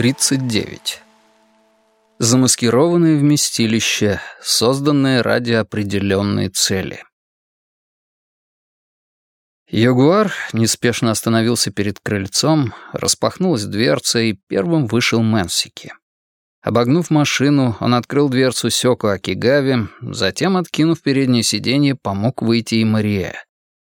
39. Замаскированное вместилище, созданное ради определенной цели. Ягуар неспешно остановился перед крыльцом, распахнулась дверца, и первым вышел Мэнсики. Обогнув машину, он открыл дверцу Сёку Акигави, затем, откинув переднее сиденье, помог выйти и Мария.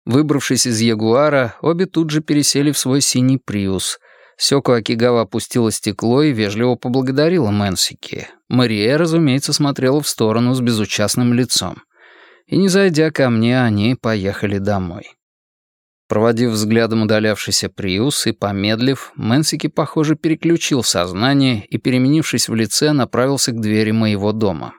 Выбравшись из Ягуара, обе тут же пересели в свой синий Приус — Сёко Акигава опустила стекло и вежливо поблагодарила Мэнсики. Мария, разумеется, смотрела в сторону с безучастным лицом. И не зайдя ко мне, они поехали домой. Проводив взглядом удалявшийся Приус и помедлив, Мэнсики, похоже, переключил сознание и, переменившись в лице, направился к двери моего дома.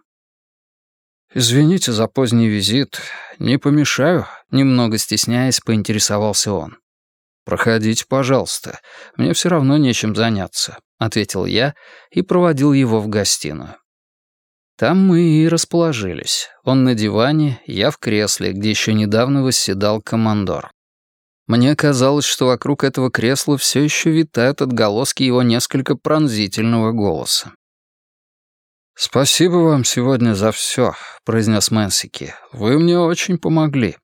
«Извините за поздний визит. Не помешаю?» Немного стесняясь, поинтересовался он. «Проходите, пожалуйста. Мне все равно нечем заняться», — ответил я и проводил его в гостиную. Там мы и расположились. Он на диване, я в кресле, где еще недавно восседал командор. Мне казалось, что вокруг этого кресла все еще витают отголоски его несколько пронзительного голоса. «Спасибо вам сегодня за все», — произнес Мэнсики. «Вы мне очень помогли».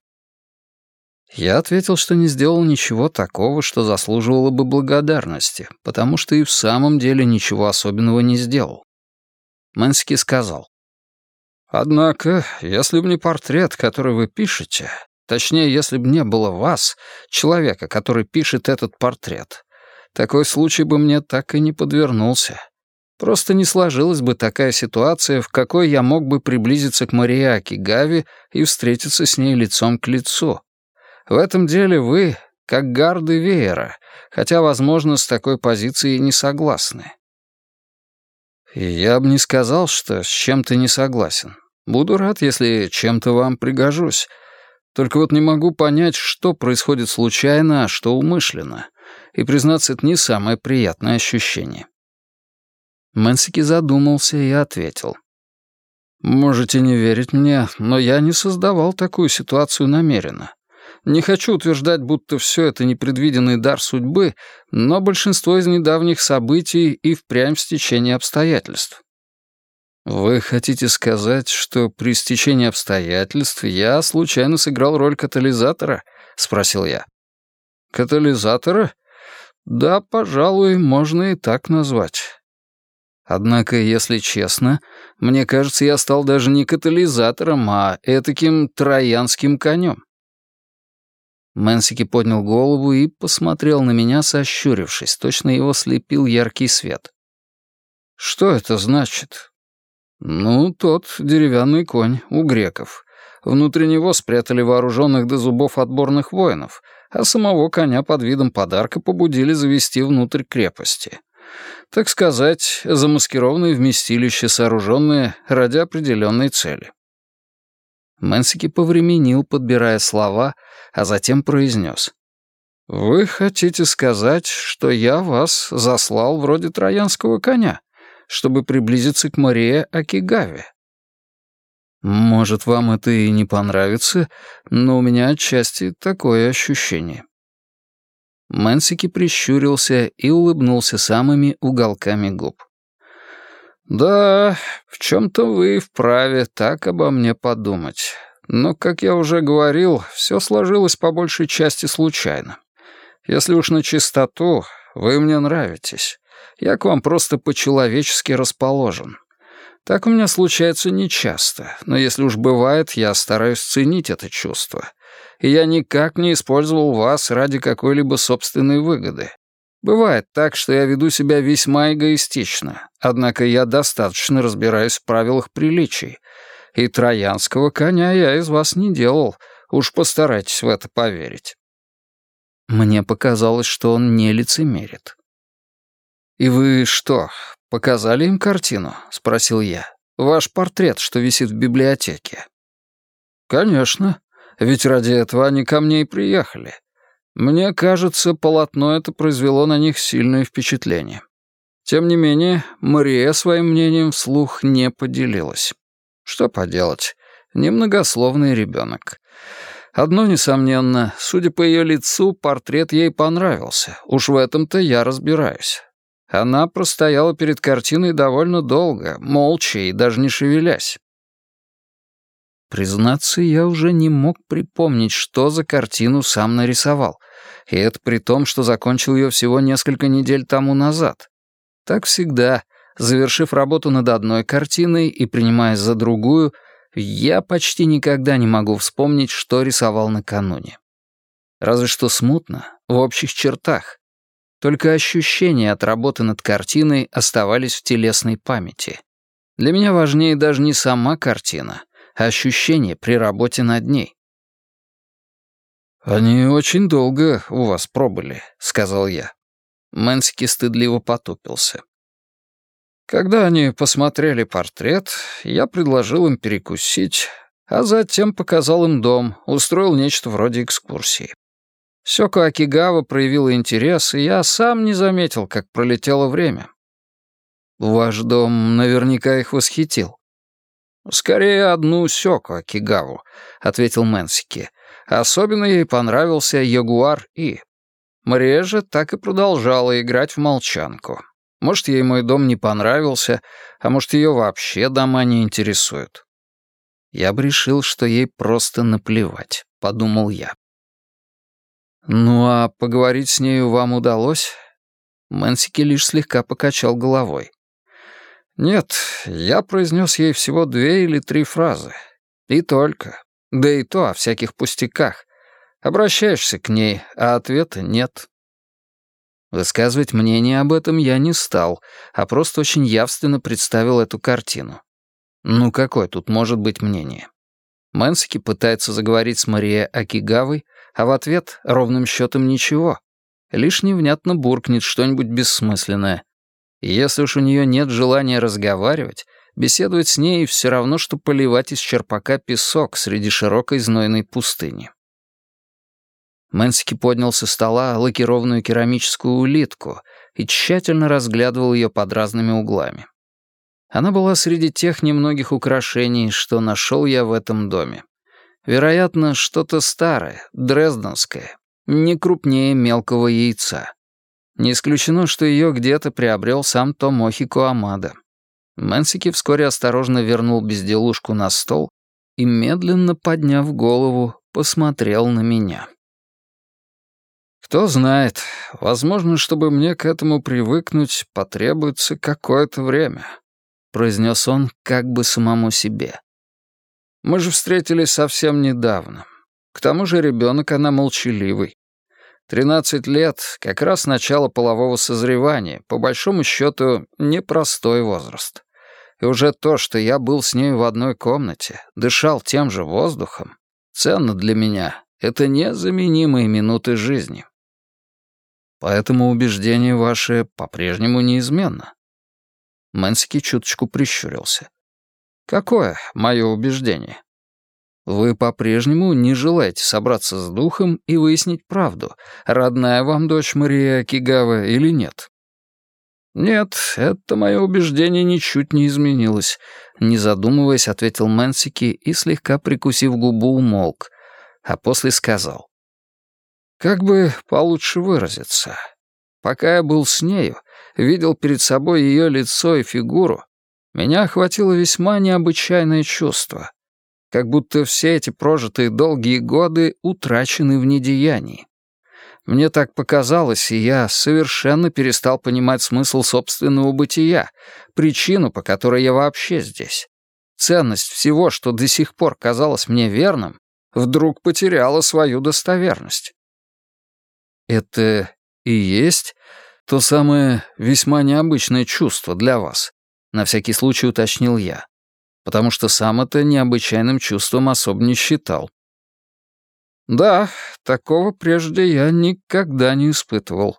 Я ответил, что не сделал ничего такого, что заслуживало бы благодарности, потому что и в самом деле ничего особенного не сделал. Мэнски сказал. «Однако, если бы не портрет, который вы пишете, точнее, если бы не было вас, человека, который пишет этот портрет, такой случай бы мне так и не подвернулся. Просто не сложилась бы такая ситуация, в какой я мог бы приблизиться к Мариаке Гави и встретиться с ней лицом к лицу. В этом деле вы как гарды веера, хотя, возможно, с такой позицией не согласны. я бы не сказал, что с чем-то не согласен. Буду рад, если чем-то вам пригожусь. Только вот не могу понять, что происходит случайно, а что умышленно. И, признаться, это не самое приятное ощущение. Мэнсики задумался и ответил. «Можете не верить мне, но я не создавал такую ситуацию намеренно. Не хочу утверждать, будто все это непредвиденный дар судьбы, но большинство из недавних событий и впрямь стечение обстоятельств. Вы хотите сказать, что при стечении обстоятельств я случайно сыграл роль катализатора? спросил я. Катализатора? Да, пожалуй, можно и так назвать. Однако, если честно, мне кажется, я стал даже не катализатором, а этаким троянским конем. Мэнсики поднял голову и посмотрел на меня, сощурившись. Точно его слепил яркий свет. «Что это значит?» «Ну, тот деревянный конь у греков. Внутри него спрятали вооруженных до зубов отборных воинов, а самого коня под видом подарка побудили завести внутрь крепости. Так сказать, замаскированное вместилище, сооруженное ради определенной цели». Мэнсики повременил, подбирая слова, а затем произнес. «Вы хотите сказать, что я вас заслал вроде троянского коня, чтобы приблизиться к Мария Акигаве?» «Может, вам это и не понравится, но у меня отчасти такое ощущение». Мэнсики прищурился и улыбнулся самыми уголками губ. «Да, в чем-то вы вправе так обо мне подумать. Но, как я уже говорил, все сложилось по большей части случайно. Если уж на чистоту, вы мне нравитесь. Я к вам просто по-человечески расположен. Так у меня случается нечасто, но если уж бывает, я стараюсь ценить это чувство. И я никак не использовал вас ради какой-либо собственной выгоды. Бывает так, что я веду себя весьма эгоистично, однако я достаточно разбираюсь в правилах приличий, и троянского коня я из вас не делал. Уж постарайтесь в это поверить». Мне показалось, что он не лицемерит. «И вы что, показали им картину?» — спросил я. «Ваш портрет, что висит в библиотеке». «Конечно. Ведь ради этого они ко мне и приехали. Мне кажется, полотно это произвело на них сильное впечатление. Тем не менее, Мария своим мнением вслух не поделилась. Что поделать, немногословный ребенок. Одно несомненно, судя по ее лицу, портрет ей понравился. Уж в этом-то я разбираюсь. Она простояла перед картиной довольно долго, молча и даже не шевелясь. Признаться, я уже не мог припомнить, что за картину сам нарисовал. И это при том, что закончил ее всего несколько недель тому назад. Так всегда, завершив работу над одной картиной и принимаясь за другую, я почти никогда не могу вспомнить, что рисовал накануне. Разве что смутно, в общих чертах. Только ощущения от работы над картиной оставались в телесной памяти. Для меня важнее даже не сама картина — ощущения при работе над ней. «Они очень долго у вас пробыли», — сказал я. Мэнсики стыдливо потупился. Когда они посмотрели портрет, я предложил им перекусить, а затем показал им дом, устроил нечто вроде экскурсии. Сёко Акигава проявила интерес, и я сам не заметил, как пролетело время. Ваш дом наверняка их восхитил. «Скорее одну Сёку Акигаву», — ответил Мэнсики. Особенно ей понравился Ягуар И. Же так и продолжала играть в молчанку. Может, ей мой дом не понравился, а может, ее вообще дома не интересуют. Я бы решил, что ей просто наплевать, подумал я. «Ну а поговорить с нею вам удалось?» Мэнсики лишь слегка покачал головой. Нет, я произнес ей всего две или три фразы. И только. Да и то о всяких пустяках. Обращаешься к ней, а ответа нет. Высказывать мнение об этом я не стал, а просто очень явственно представил эту картину. Ну какое тут может быть мнение? Мэнсики пытается заговорить с Марией Акигавой, а в ответ ровным счетом ничего. Лишь невнятно буркнет что-нибудь бессмысленное, и если уж у нее нет желания разговаривать, беседовать с ней все равно, что поливать из черпака песок среди широкой знойной пустыни. Мэнсики поднял со стола лакированную керамическую улитку и тщательно разглядывал ее под разными углами. Она была среди тех немногих украшений, что нашел я в этом доме. Вероятно, что-то старое, дрезденское, не крупнее мелкого яйца. Не исключено, что ее где-то приобрел сам Томохи Куамада. Мэнсики вскоре осторожно вернул безделушку на стол и, медленно подняв голову, посмотрел на меня. «Кто знает, возможно, чтобы мне к этому привыкнуть, потребуется какое-то время», — произнес он как бы самому себе. «Мы же встретились совсем недавно. К тому же ребенок она молчаливый. Тринадцать лет — как раз начало полового созревания, по большому счету, непростой возраст. И уже то, что я был с ней в одной комнате, дышал тем же воздухом, ценно для меня. Это незаменимые минуты жизни. Поэтому убеждение ваше по-прежнему неизменно. Мэнсики чуточку прищурился. Какое мое убеждение? Вы по-прежнему не желаете собраться с духом и выяснить правду, родная вам дочь Мария Кигава или нет? Нет, это мое убеждение ничуть не изменилось, не задумываясь, ответил Мэнсики и, слегка прикусив губу, умолк, а после сказал. Как бы получше выразиться. Пока я был с нею, видел перед собой ее лицо и фигуру, меня охватило весьма необычайное чувство — как будто все эти прожитые долгие годы утрачены в недеянии. Мне так показалось, и я совершенно перестал понимать смысл собственного бытия, причину, по которой я вообще здесь. Ценность всего, что до сих пор казалось мне верным, вдруг потеряла свою достоверность. Это и есть то самое весьма необычное чувство для вас, на всякий случай уточнил я потому что сам это необычайным чувством особо не считал. Да, такого прежде я никогда не испытывал.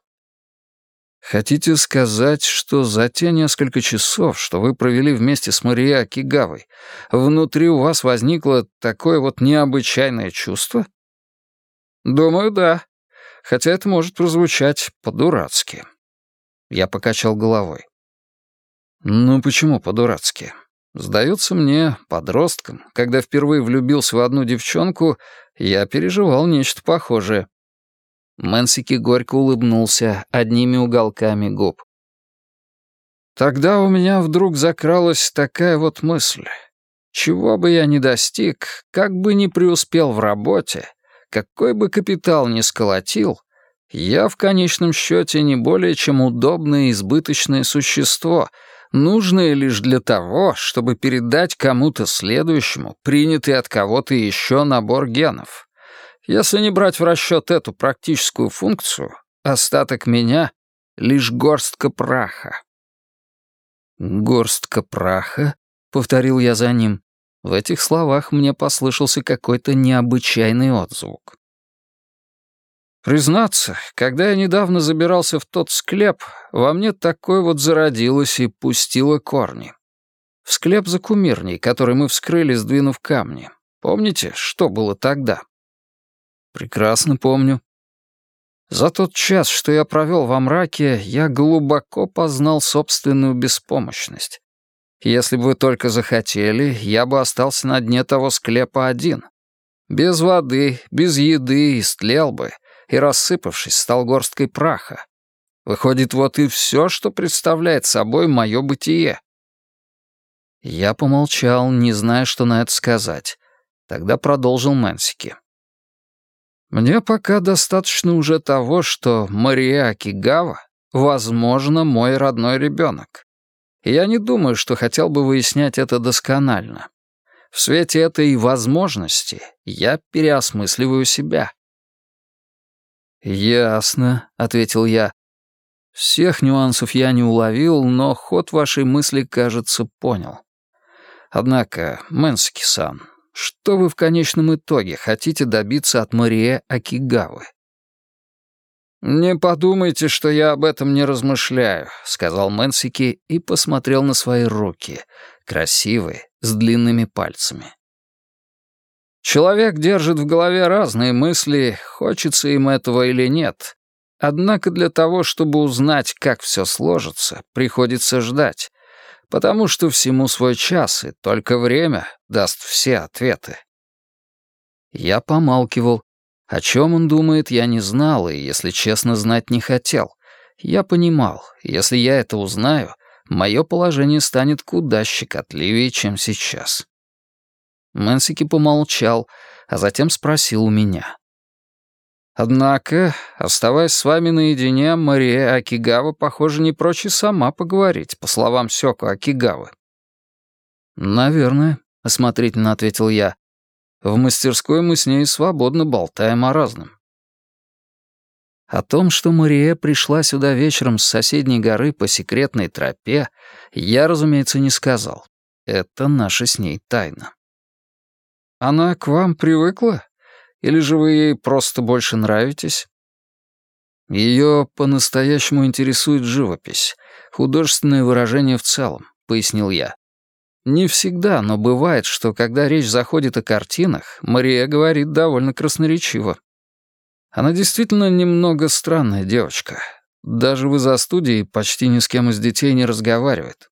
Хотите сказать, что за те несколько часов, что вы провели вместе с Марией Акигавой, внутри у вас возникло такое вот необычайное чувство? Думаю, да. Хотя это может прозвучать по-дурацки. Я покачал головой. Ну почему по-дурацки? Сдается мне, подростком, когда впервые влюбился в одну девчонку, я переживал нечто похожее. Мэнсики горько улыбнулся одними уголками губ. Тогда у меня вдруг закралась такая вот мысль. Чего бы я ни достиг, как бы ни преуспел в работе, какой бы капитал ни сколотил, я в конечном счете не более чем удобное избыточное существо, нужное лишь для того, чтобы передать кому-то следующему принятый от кого-то еще набор генов. Если не брать в расчет эту практическую функцию, остаток меня — лишь горстка праха. «Горстка праха?» — повторил я за ним. В этих словах мне послышался какой-то необычайный отзвук. Признаться, когда я недавно забирался в тот склеп, во мне такое вот зародилось и пустило корни. В склеп за кумирней, который мы вскрыли, сдвинув камни. Помните, что было тогда? Прекрасно помню. За тот час, что я провел во мраке, я глубоко познал собственную беспомощность. Если бы вы только захотели, я бы остался на дне того склепа один. Без воды, без еды, истлел бы — и, рассыпавшись, стал горсткой праха. Выходит, вот и все, что представляет собой мое бытие. Я помолчал, не зная, что на это сказать. Тогда продолжил Мэнсики. Мне пока достаточно уже того, что Мария Акигава, возможно, мой родной ребенок. Я не думаю, что хотел бы выяснять это досконально. В свете этой возможности я переосмысливаю себя. «Ясно», — ответил я. «Всех нюансов я не уловил, но ход вашей мысли, кажется, понял. Однако, Мэнсики-сан, что вы в конечном итоге хотите добиться от Мария Акигавы?» «Не подумайте, что я об этом не размышляю», — сказал Мэнсики и посмотрел на свои руки, красивые, с длинными пальцами. Человек держит в голове разные мысли, хочется им этого или нет. Однако для того, чтобы узнать, как все сложится, приходится ждать, потому что всему свой час, и только время даст все ответы. Я помалкивал. О чем он думает, я не знал, и, если честно, знать не хотел. Я понимал, если я это узнаю, мое положение станет куда щекотливее, чем сейчас. Мэнсики помолчал, а затем спросил у меня. «Однако, оставаясь с вами наедине, Мария Акигава, похоже, не прочь и сама поговорить, по словам Сёко Акигавы». «Наверное», — осмотрительно ответил я. «В мастерской мы с ней свободно болтаем о разном». О том, что Мария пришла сюда вечером с соседней горы по секретной тропе, я, разумеется, не сказал. Это наша с ней тайна. Она к вам привыкла? Или же вы ей просто больше нравитесь? Ее по-настоящему интересует живопись, художественное выражение в целом, пояснил я. Не всегда, но бывает, что когда речь заходит о картинах, Мария говорит довольно красноречиво. Она действительно немного странная девочка. Даже в из-за студии почти ни с кем из детей не разговаривает.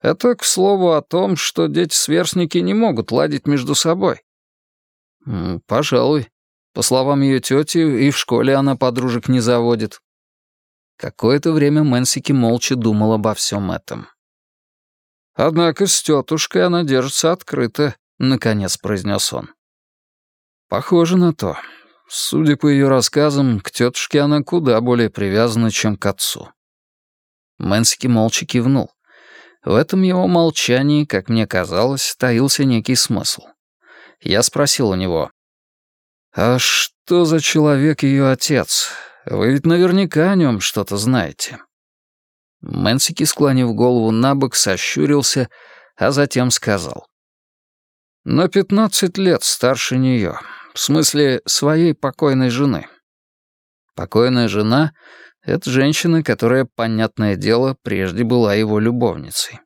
Это, к слову, о том, что дети-сверстники не могут ладить между собой. Пожалуй. По словам ее тети, и в школе она подружек не заводит. Какое-то время Мэнсики молча думал обо всем этом. «Однако с тетушкой она держится открыто», — наконец произнес он. «Похоже на то. Судя по ее рассказам, к тетушке она куда более привязана, чем к отцу». Мэнсики молча кивнул. В этом его молчании, как мне казалось, таился некий смысл. Я спросил у него, «А что за человек ее отец? Вы ведь наверняка о нем что-то знаете». Мэнсики, склонив голову на бок, сощурился, а затем сказал. «На пятнадцать лет старше нее, в смысле своей покойной жены». Покойная жена это женщина, которая, понятное дело, прежде была его любовницей.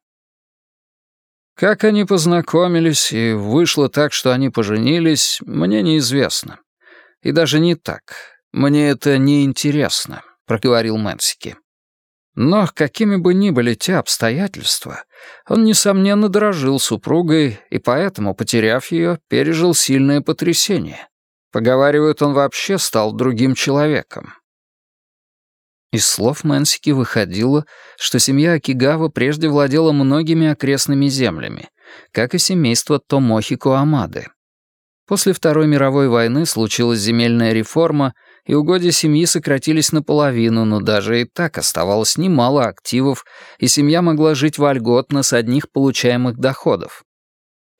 Как они познакомились, и вышло так, что они поженились, мне неизвестно. И даже не так. Мне это не интересно, проговорил Мэнсики. Но какими бы ни были те обстоятельства, он, несомненно, дорожил супругой и поэтому, потеряв ее, пережил сильное потрясение. Поговаривают, он вообще стал другим человеком. Из слов Мэнсики выходило, что семья Акигава прежде владела многими окрестными землями, как и семейство Томохико Амады. После Второй мировой войны случилась земельная реформа, и угодья семьи сократились наполовину, но даже и так оставалось немало активов, и семья могла жить вольготно с одних получаемых доходов.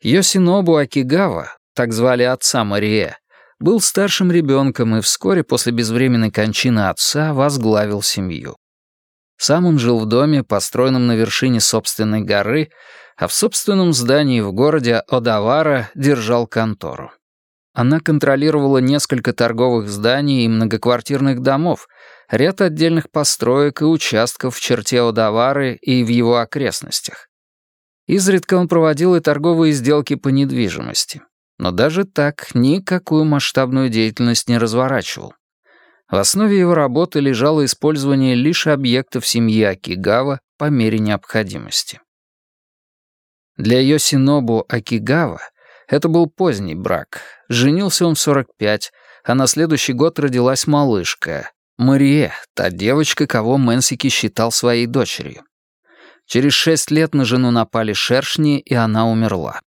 Йосинобу Акигава, так звали отца Марие, был старшим ребенком и вскоре после безвременной кончины отца возглавил семью. Сам он жил в доме, построенном на вершине собственной горы, а в собственном здании в городе Одавара держал контору. Она контролировала несколько торговых зданий и многоквартирных домов, ряд отдельных построек и участков в черте Одавары и в его окрестностях. Изредка он проводил и торговые сделки по недвижимости. Но даже так никакую масштабную деятельность не разворачивал. В основе его работы лежало использование лишь объектов семьи Акигава по мере необходимости. Для Йосинобу Акигава это был поздний брак. Женился он в 45, а на следующий год родилась малышка. Мария, та девочка, кого Мэнсики считал своей дочерью. Через шесть лет на жену напали шершни, и она умерла.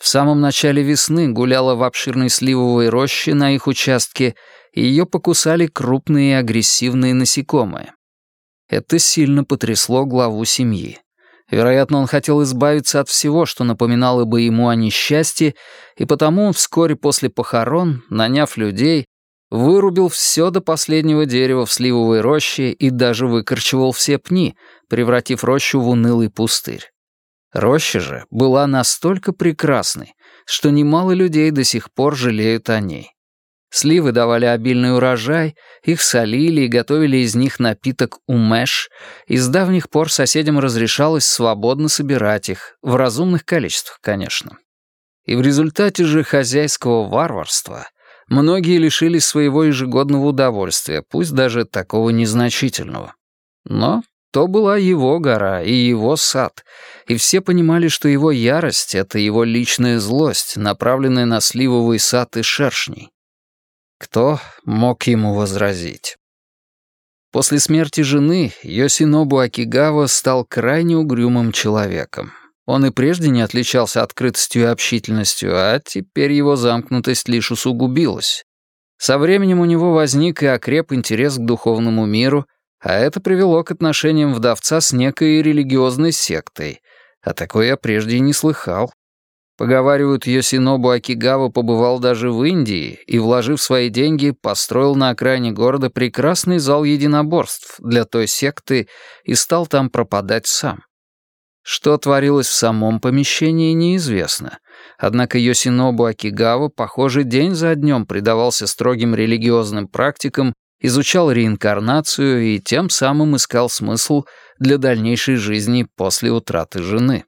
В самом начале весны гуляла в обширной сливовой роще на их участке, и ее покусали крупные агрессивные насекомые. Это сильно потрясло главу семьи. Вероятно, он хотел избавиться от всего, что напоминало бы ему о несчастье, и потому вскоре после похорон, наняв людей, вырубил все до последнего дерева в сливовой роще и даже выкорчевал все пни, превратив рощу в унылый пустырь. Роща же была настолько прекрасной, что немало людей до сих пор жалеют о ней. Сливы давали обильный урожай, их солили и готовили из них напиток умеш, и с давних пор соседям разрешалось свободно собирать их, в разумных количествах, конечно. И в результате же хозяйского варварства многие лишились своего ежегодного удовольствия, пусть даже такого незначительного. Но то была его гора и его сад, и все понимали, что его ярость — это его личная злость, направленная на сливовый сад и шершней. Кто мог ему возразить? После смерти жены Йосинобу Акигава стал крайне угрюмым человеком. Он и прежде не отличался открытостью и общительностью, а теперь его замкнутость лишь усугубилась. Со временем у него возник и окреп интерес к духовному миру — а это привело к отношениям вдовца с некой религиозной сектой. А такой я прежде и не слыхал. Поговаривают, Йосинобу Акигава побывал даже в Индии и, вложив свои деньги, построил на окраине города прекрасный зал единоборств для той секты и стал там пропадать сам. Что творилось в самом помещении, неизвестно. Однако Йосинобу Акигава, похоже, день за днем предавался строгим религиозным практикам изучал реинкарнацию и тем самым искал смысл для дальнейшей жизни после утраты жены.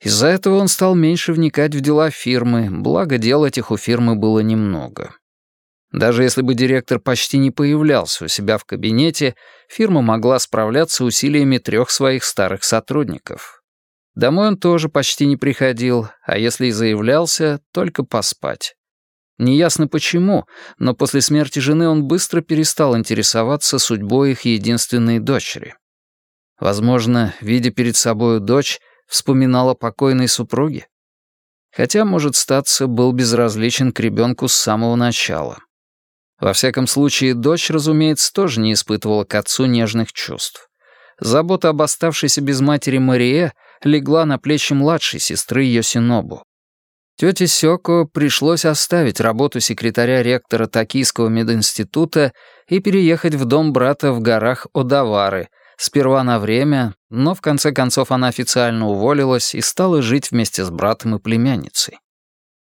Из-за этого он стал меньше вникать в дела фирмы, благо дел этих у фирмы было немного. Даже если бы директор почти не появлялся у себя в кабинете, фирма могла справляться усилиями трех своих старых сотрудников. Домой он тоже почти не приходил, а если и заявлялся, только поспать. Неясно почему, но после смерти жены он быстро перестал интересоваться судьбой их единственной дочери. Возможно, видя перед собою дочь, вспоминал о покойной супруге. Хотя, может статься, был безразличен к ребенку с самого начала. Во всяком случае, дочь, разумеется, тоже не испытывала к отцу нежных чувств. Забота об оставшейся без матери Марие легла на плечи младшей сестры Йосинобу. Тете Сёко пришлось оставить работу секретаря ректора Токийского мединститута и переехать в дом брата в горах Одавары, сперва на время, но в конце концов она официально уволилась и стала жить вместе с братом и племянницей.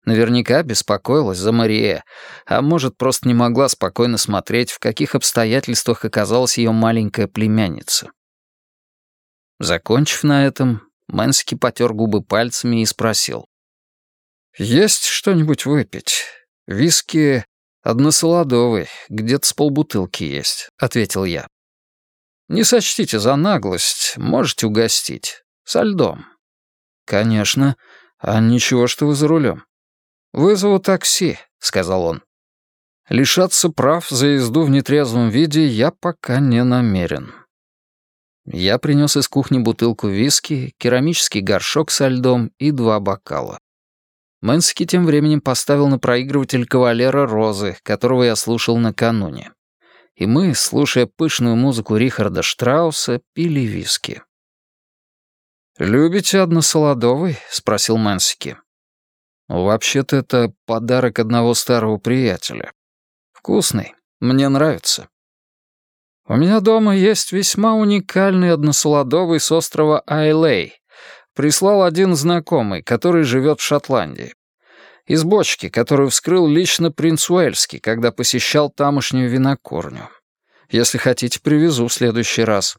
Наверняка беспокоилась за Мария, а может, просто не могла спокойно смотреть, в каких обстоятельствах оказалась ее маленькая племянница. Закончив на этом, Мэнски потер губы пальцами и спросил. «Есть что-нибудь выпить? Виски односолодовый, где-то с полбутылки есть», — ответил я. «Не сочтите за наглость, можете угостить. Со льдом». «Конечно. А ничего, что вы за рулем». «Вызову такси», — сказал он. Лишаться прав за езду в нетрезвом виде я пока не намерен. Я принес из кухни бутылку виски, керамический горшок со льдом и два бокала. Мэнски тем временем поставил на проигрыватель кавалера Розы, которого я слушал накануне. И мы, слушая пышную музыку Рихарда Штрауса, пили виски. «Любите односолодовый?» — спросил Мэнсики. «Вообще-то это подарок одного старого приятеля. Вкусный, мне нравится». «У меня дома есть весьма уникальный односолодовый с острова Айлей. Прислал один знакомый, который живет в Шотландии. Из бочки, которую вскрыл лично принц Уэльский, когда посещал тамошнюю винокурню. Если хотите, привезу в следующий раз».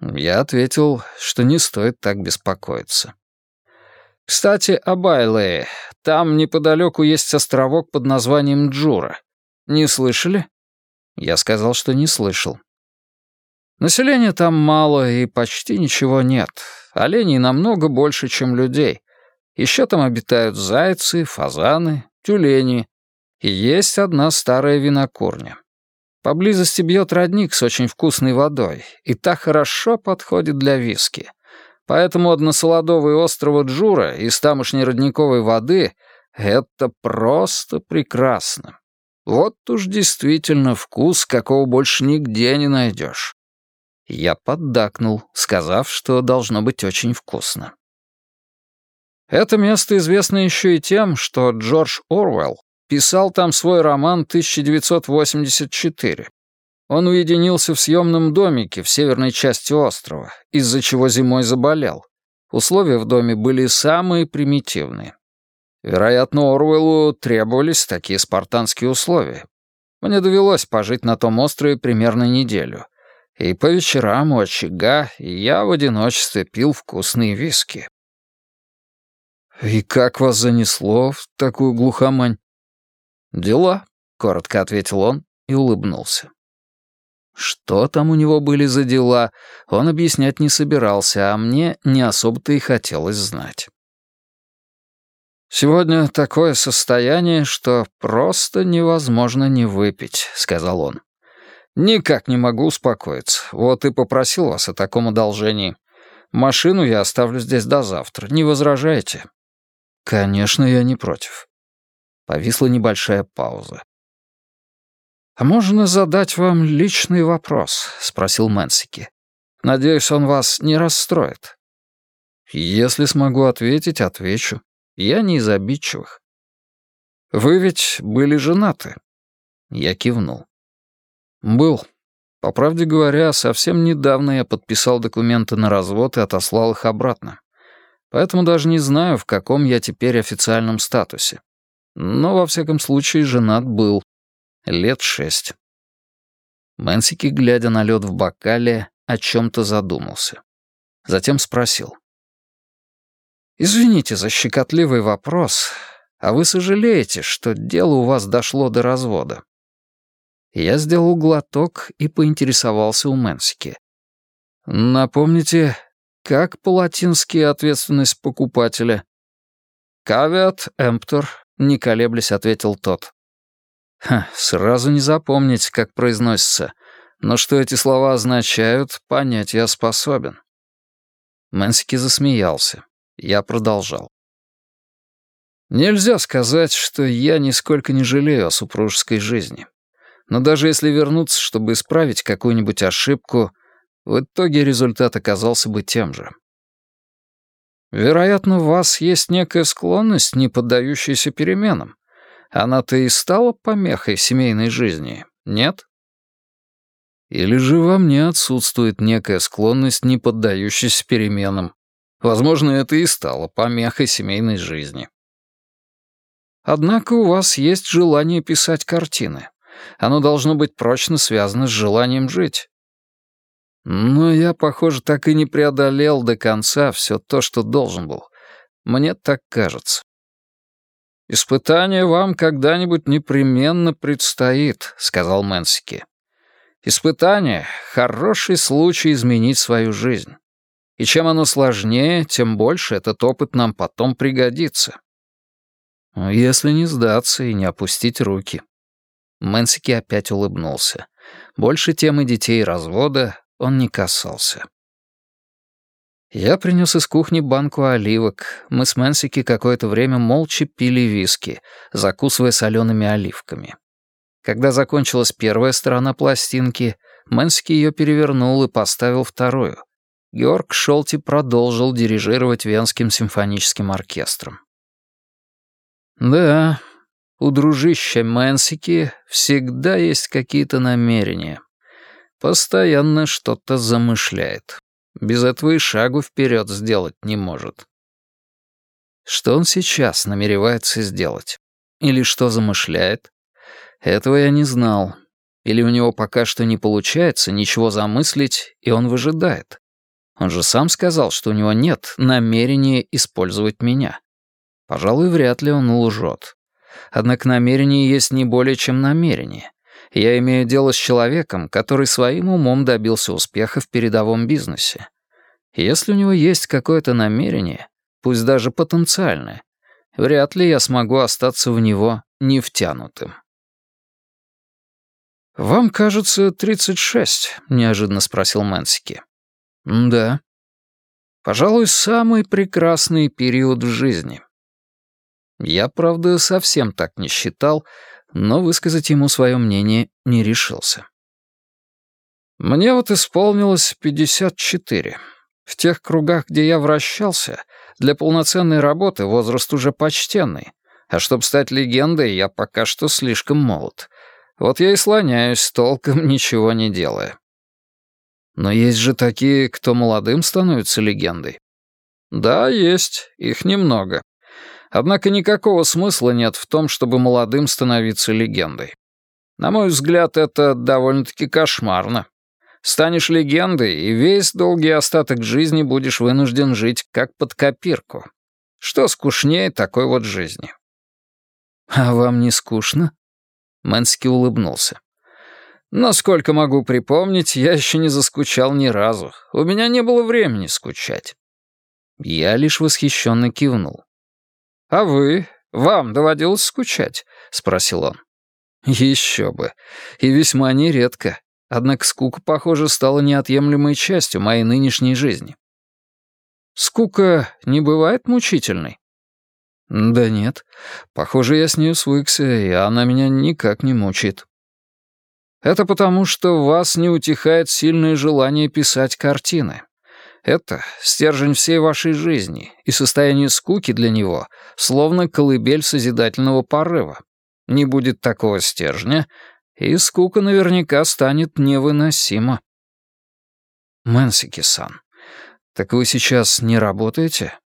Я ответил, что не стоит так беспокоиться. «Кстати, об Айлее. Там неподалеку есть островок под названием Джура. Не слышали?» Я сказал, что не слышал. Населения там мало и почти ничего нет. Оленей намного больше, чем людей. Еще там обитают зайцы, фазаны, тюлени. И есть одна старая винокурня. Поблизости бьет родник с очень вкусной водой, и та хорошо подходит для виски. Поэтому односолодовые острова Джура из тамошней родниковой воды — это просто прекрасно. Вот уж действительно вкус, какого больше нигде не найдешь. Я поддакнул, сказав, что должно быть очень вкусно. Это место известно еще и тем, что Джордж Орвелл Писал там свой роман 1984. Он уединился в съемном домике в северной части острова, из-за чего зимой заболел. Условия в доме были самые примитивные. Вероятно, Орвеллу требовались такие спартанские условия. Мне довелось пожить на том острове примерно неделю. И по вечерам у очага я в одиночестве пил вкусные виски. «И как вас занесло в такую глухомань?» «Дела», — коротко ответил он и улыбнулся. Что там у него были за дела, он объяснять не собирался, а мне не особо-то и хотелось знать. «Сегодня такое состояние, что просто невозможно не выпить», — сказал он. «Никак не могу успокоиться. Вот и попросил вас о таком одолжении. Машину я оставлю здесь до завтра. Не возражаете?» «Конечно, я не против». Повисла небольшая пауза. «А можно задать вам личный вопрос?» — спросил Мэнсики. «Надеюсь, он вас не расстроит». «Если смогу ответить, отвечу. Я не из обидчивых». «Вы ведь были женаты?» Я кивнул. «Был. По правде говоря, совсем недавно я подписал документы на развод и отослал их обратно. Поэтому даже не знаю, в каком я теперь официальном статусе но, во всяком случае, женат был. Лет шесть. Мэнсики, глядя на лед в бокале, о чем-то задумался. Затем спросил. «Извините за щекотливый вопрос, а вы сожалеете, что дело у вас дошло до развода?» Я сделал глоток и поинтересовался у Мэнсики. «Напомните, как по-латински ответственность покупателя?» «Кавиат эмптор не колеблясь, ответил тот. Ха, сразу не запомнить, как произносится, но что эти слова означают, понять я способен. Мэнсики засмеялся. Я продолжал. Нельзя сказать, что я нисколько не жалею о супружеской жизни. Но даже если вернуться, чтобы исправить какую-нибудь ошибку, в итоге результат оказался бы тем же. Вероятно, у вас есть некая склонность, не поддающаяся переменам. Она-то и стала помехой семейной жизни, нет? Или же во мне отсутствует некая склонность, не поддающаяся переменам. Возможно, это и стало помехой семейной жизни. Однако у вас есть желание писать картины. Оно должно быть прочно связано с желанием жить. Но я, похоже, так и не преодолел до конца все то, что должен был. Мне так кажется. «Испытание вам когда-нибудь непременно предстоит», — сказал Мэнсики. «Испытание — хороший случай изменить свою жизнь. И чем оно сложнее, тем больше этот опыт нам потом пригодится. Если не сдаться и не опустить руки». Мэнсики опять улыбнулся. Больше темы детей развода он не касался. Я принес из кухни банку оливок. Мы с Мэнсики какое-то время молча пили виски, закусывая солеными оливками. Когда закончилась первая сторона пластинки, Мэнсики ее перевернул и поставил вторую. Георг Шолти продолжил дирижировать Венским симфоническим оркестром. Да, у дружища Мэнсики всегда есть какие-то намерения. Постоянно что-то замышляет. Без этого и шагу вперед сделать не может. Что он сейчас намеревается сделать? Или что замышляет? Этого я не знал. Или у него пока что не получается ничего замыслить, и он выжидает. Он же сам сказал, что у него нет намерения использовать меня. Пожалуй, вряд ли он лжет. Однако намерение есть не более чем намерение. Я имею дело с человеком, который своим умом добился успеха в передовом бизнесе. Если у него есть какое-то намерение, пусть даже потенциальное, вряд ли я смогу остаться в него не втянутым. «Вам, кажется, 36», — неожиданно спросил Мэнсики. «Да». «Пожалуй, самый прекрасный период в жизни. Я, правда, совсем так не считал, но высказать ему свое мнение не решился. Мне вот исполнилось 54. В тех кругах, где я вращался, для полноценной работы возраст уже почтенный, а чтобы стать легендой, я пока что слишком молод. Вот я и слоняюсь, толком ничего не делая. Но есть же такие, кто молодым становится легендой. Да, есть, их немного. Однако никакого смысла нет в том, чтобы молодым становиться легендой. На мой взгляд, это довольно-таки кошмарно. Станешь легендой, и весь долгий остаток жизни будешь вынужден жить как под копирку. Что скучнее такой вот жизни? «А вам не скучно?» Мэнски улыбнулся. «Насколько могу припомнить, я еще не заскучал ни разу. У меня не было времени скучать». Я лишь восхищенно кивнул. «А вы? Вам доводилось скучать?» — спросил он. «Еще бы. И весьма нередко. Однако скука, похоже, стала неотъемлемой частью моей нынешней жизни». «Скука не бывает мучительной?» «Да нет. Похоже, я с нею свыкся, и она меня никак не мучает». «Это потому, что в вас не утихает сильное желание писать картины. Это стержень всей вашей жизни, и состояние скуки для него словно колыбель созидательного порыва. Не будет такого стержня, и скука наверняка станет невыносима. Мэнсики-сан, так вы сейчас не работаете?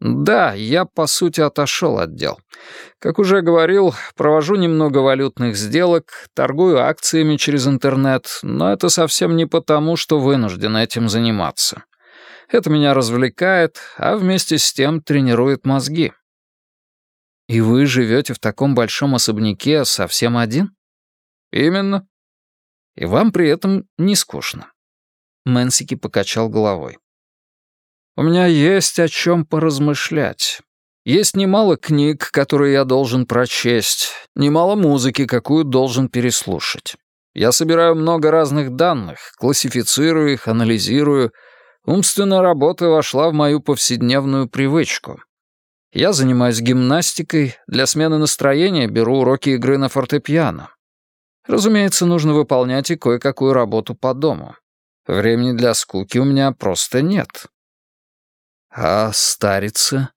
Да, я, по сути, отошел от дел. Как уже говорил, провожу немного валютных сделок, торгую акциями через интернет, но это совсем не потому, что вынужден этим заниматься. Это меня развлекает, а вместе с тем тренирует мозги. И вы живете в таком большом особняке совсем один? Именно. И вам при этом не скучно. Мэнсики покачал головой. У меня есть о чем поразмышлять. Есть немало книг, которые я должен прочесть, немало музыки, какую должен переслушать. Я собираю много разных данных, классифицирую их, анализирую. Умственная работа вошла в мою повседневную привычку. Я занимаюсь гимнастикой, для смены настроения беру уроки игры на фортепиано. Разумеется, нужно выполнять и кое-какую работу по дому. Времени для скуки у меня просто нет. А стариться?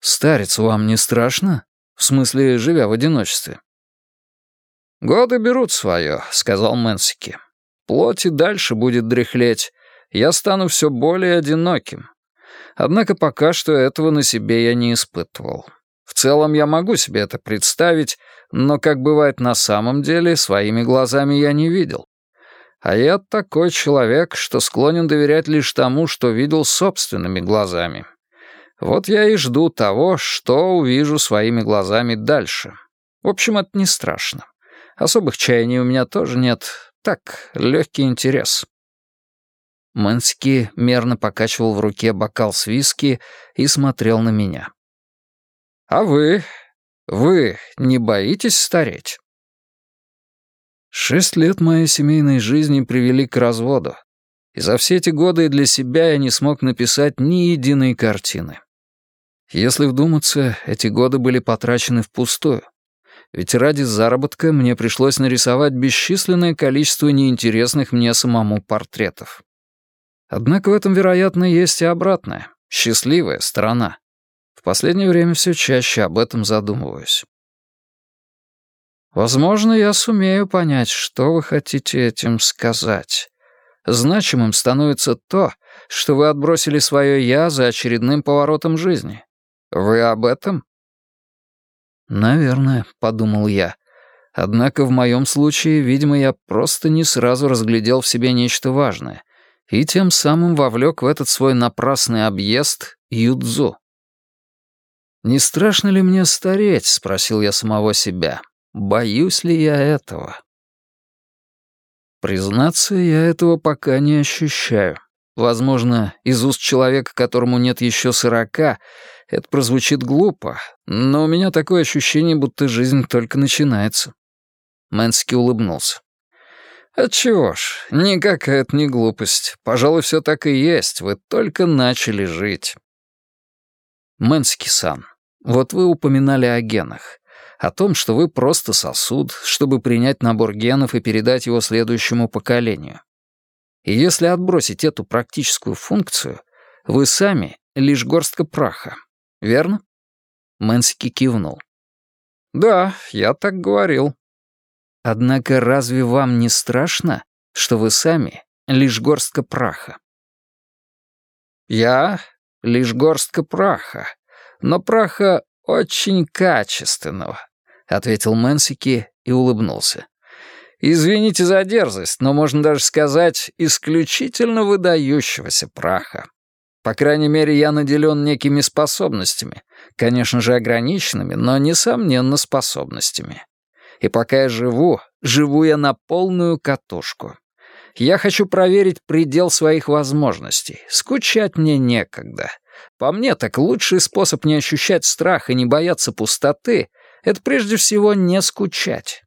Стариться вам не страшно? В смысле, живя в одиночестве? «Годы берут свое», — сказал Мэнсики. «Плоть и дальше будет дряхлеть. Я стану все более одиноким. Однако пока что этого на себе я не испытывал. В целом я могу себе это представить, но, как бывает на самом деле, своими глазами я не видел. А я такой человек, что склонен доверять лишь тому, что видел собственными глазами. Вот я и жду того, что увижу своими глазами дальше. В общем, это не страшно. Особых чаяний у меня тоже нет. Так, легкий интерес. Мэнски мерно покачивал в руке бокал с виски и смотрел на меня. «А вы? Вы не боитесь стареть?» Шесть лет моей семейной жизни привели к разводу. И за все эти годы для себя я не смог написать ни единой картины. Если вдуматься, эти годы были потрачены впустую. Ведь ради заработка мне пришлось нарисовать бесчисленное количество неинтересных мне самому портретов. Однако в этом, вероятно, есть и обратная, счастливая сторона. В последнее время все чаще об этом задумываюсь. Возможно, я сумею понять, что вы хотите этим сказать. Значимым становится то, что вы отбросили свое «я» за очередным поворотом жизни. Вы об этом? Наверное, подумал я. Однако в моем случае, видимо, я просто не сразу разглядел в себе нечто важное и тем самым вовлек в этот свой напрасный объезд юдзу. «Не страшно ли мне стареть?» — спросил я самого себя. Боюсь ли я этого? Признаться, я этого пока не ощущаю. Возможно, из уст человека, которому нет еще сорока, это прозвучит глупо, но у меня такое ощущение, будто жизнь только начинается. Мэнски улыбнулся. «Отчего ж, никакая это не глупость. Пожалуй, все так и есть, вы только начали жить». Мэнски-сан, вот вы упоминали о генах о том, что вы просто сосуд, чтобы принять набор генов и передать его следующему поколению. И если отбросить эту практическую функцию, вы сами — лишь горстка праха, верно? Мэнсики кивнул. «Да, я так говорил». «Однако разве вам не страшно, что вы сами — лишь горстка праха?» «Я — лишь горстка праха, но праха очень качественного, ответил Мэнсики и улыбнулся. «Извините за дерзость, но можно даже сказать, исключительно выдающегося праха. По крайней мере, я наделен некими способностями, конечно же, ограниченными, но, несомненно, способностями. И пока я живу, живу я на полную катушку. Я хочу проверить предел своих возможностей. Скучать мне некогда. По мне, так лучший способ не ощущать страх и не бояться пустоты это прежде всего не скучать.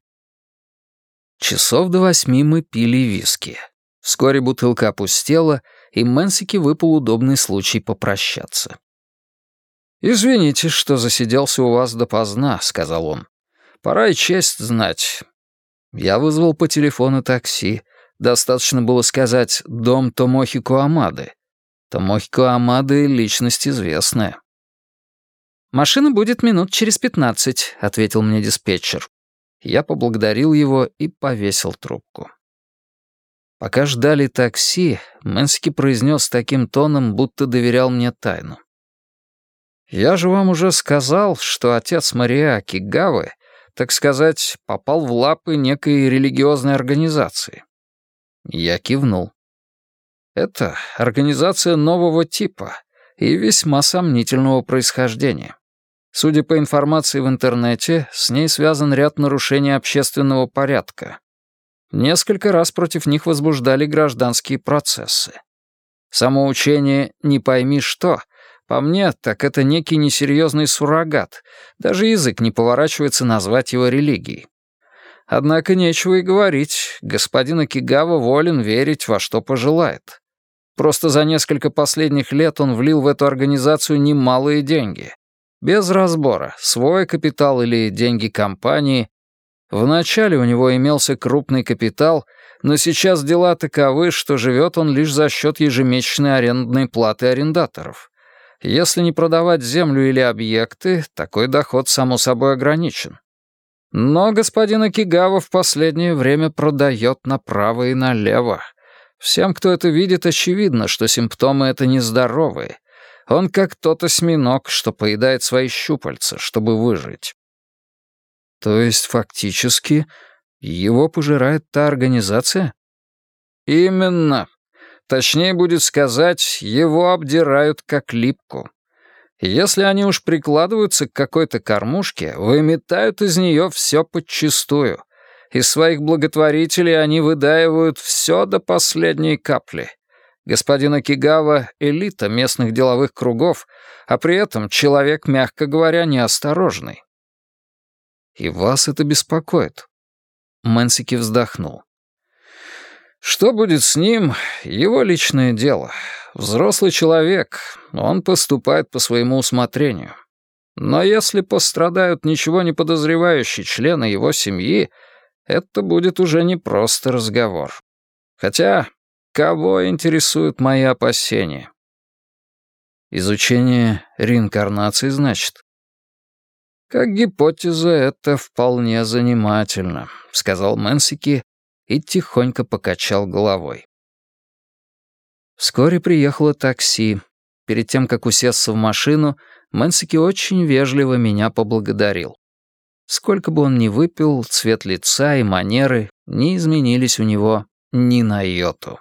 Часов до восьми мы пили виски. Вскоре бутылка опустела, и Мэнсики выпал удобный случай попрощаться. «Извините, что засиделся у вас допоздна», — сказал он. «Пора и честь знать». Я вызвал по телефону такси. Достаточно было сказать «дом Томохико Амады». Томохико Амады — личность известная. «Машина будет минут через пятнадцать», — ответил мне диспетчер. Я поблагодарил его и повесил трубку. Пока ждали такси, Мэнски произнес таким тоном, будто доверял мне тайну. «Я же вам уже сказал, что отец Мария Кигавы, так сказать, попал в лапы некой религиозной организации». Я кивнул. «Это организация нового типа и весьма сомнительного происхождения. Судя по информации в интернете, с ней связан ряд нарушений общественного порядка. Несколько раз против них возбуждали гражданские процессы. Само учение «не пойми что» По мне, так это некий несерьезный суррогат. Даже язык не поворачивается назвать его религией. Однако нечего и говорить, господин Акигава волен верить во что пожелает. Просто за несколько последних лет он влил в эту организацию немалые деньги. Без разбора, свой капитал или деньги компании. Вначале у него имелся крупный капитал, но сейчас дела таковы, что живет он лишь за счет ежемесячной арендной платы арендаторов. Если не продавать землю или объекты, такой доход, само собой, ограничен. Но господин Акигава в последнее время продает направо и налево. Всем, кто это видит, очевидно, что симптомы это нездоровые, он как тот осьминог, что поедает свои щупальца, чтобы выжить. То есть, фактически, его пожирает та организация? Именно. Точнее будет сказать, его обдирают как липку. Если они уж прикладываются к какой-то кормушке, выметают из нее все подчистую. Из своих благотворителей они выдаивают все до последней капли — Господин Акигава — элита местных деловых кругов, а при этом человек, мягко говоря, неосторожный. И вас это беспокоит? Мэнсики вздохнул. Что будет с ним, его личное дело. Взрослый человек, он поступает по своему усмотрению. Но если пострадают ничего не подозревающие члены его семьи, это будет уже не просто разговор. Хотя, кого интересуют мои опасения? Изучение реинкарнации, значит? Как гипотеза это вполне занимательно, сказал Мэнсики и тихонько покачал головой. Вскоре приехало такси. Перед тем, как усесться в машину, Мэнсики очень вежливо меня поблагодарил. Сколько бы он ни выпил, цвет лица и манеры не изменились у него ни на йоту.